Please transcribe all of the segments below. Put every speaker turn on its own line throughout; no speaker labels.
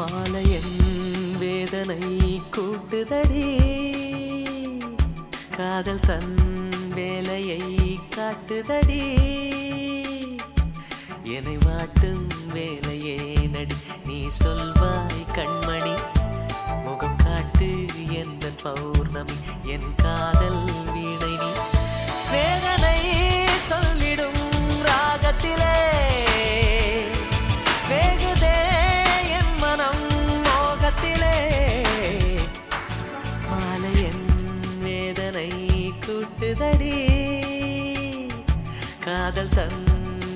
மாலையன் வேதனை கூட்டுதடி. காதல் தன் வேலையை காட்டுதடி. என்னை வாட்டும் வேலையே நடி நீ சொல்வாய் கண்மணி. முகம் காட்டு எந்த பௌர்ணமி என் காதல் தன்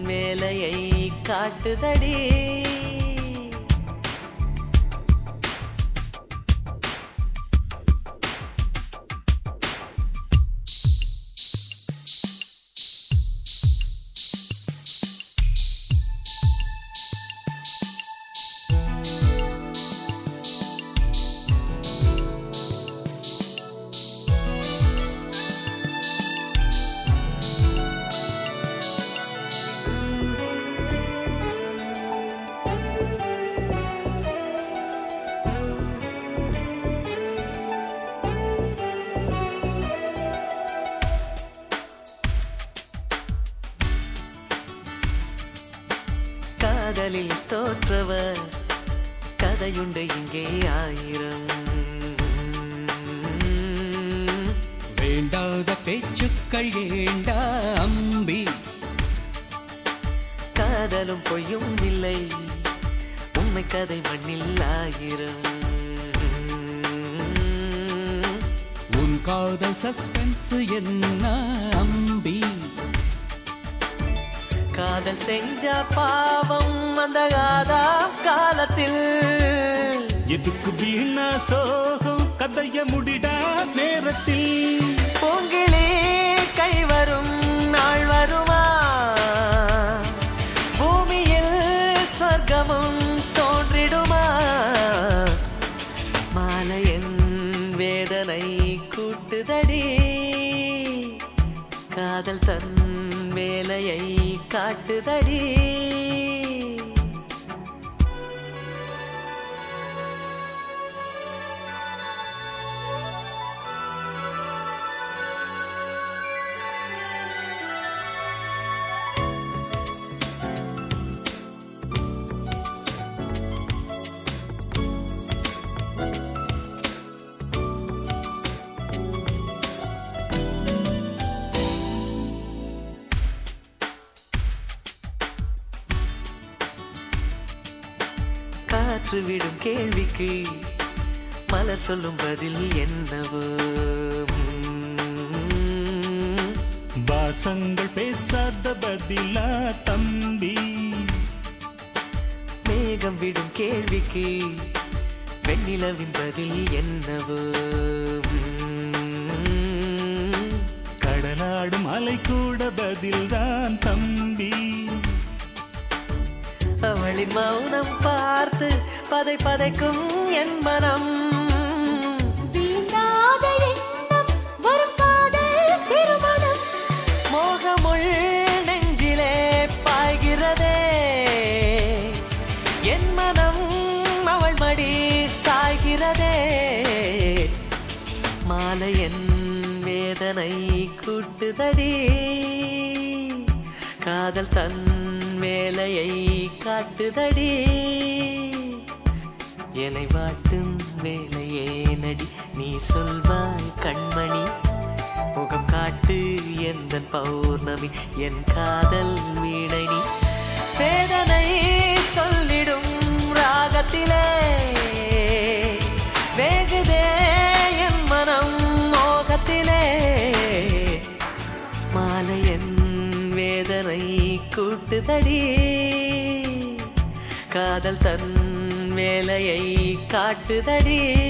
வேலையை காட்டுதடி. காதலில் தோற்றவர். கதையுண்டு இங்கே ஆயிரம்.
வேண்டாத பேச்சுக்கள் ஏண்டா அம்பி.
காதலும் பொய்யும் இல்லை. உண்மை கதை மண்ணில் ஆயிரம்.
உன் காதல் சஸ்பென்ஸ் என்ன அம்பி.
காதல் செஞ்ச பாவம் அந்த காதா காலத்தில்.
எதுக்கு வீணா சோகம்? கதைய முடிடா நேரத்தில்.
பூங்கிளி கை வரும் நாள் வருமா? பூமியில் சொர்க்கமும் தோன்றிடுமா? மாலையன் வேதனை கூட்டுதடி. காதல் தன் காட்டுதடி. காற்று விடும் கேள்விக்கு மலர் சொல்லும் பதில் என்னவோ.
வாசங்கள் பேசாத பதிலா தம்பி
மேகம் விடும் கேள்விக்கு வெண்ணிலவின் பதில் என்னவோ.
கடலாடும் அலை கூட பதில்தான் தம்பி
அவளின் மௌனம் பார்த்து பதை பதைக்கும் என் மனம். மோகமுள் நெஞ்சிலே பாய்கிறதே. என் மனம் அவள் மடி சாய்கிறதே. மாலையன் வேதனை கூட்டுதடி. காதல் தன் வேலையை காட்டுதடி. என்னை வாட்டும் வேலையே நடி நீ சொல்வாய் கண்மணி. முகம் காட்டு எந்த பௌர்ணமி என் காதல் வீணை நீ வேதனை சொல்லிடும் ராகத்திலே வேகுதே என் மனம் மோகத்திலே. தடி. காதல் தன் வேலையை காட்டுதடி.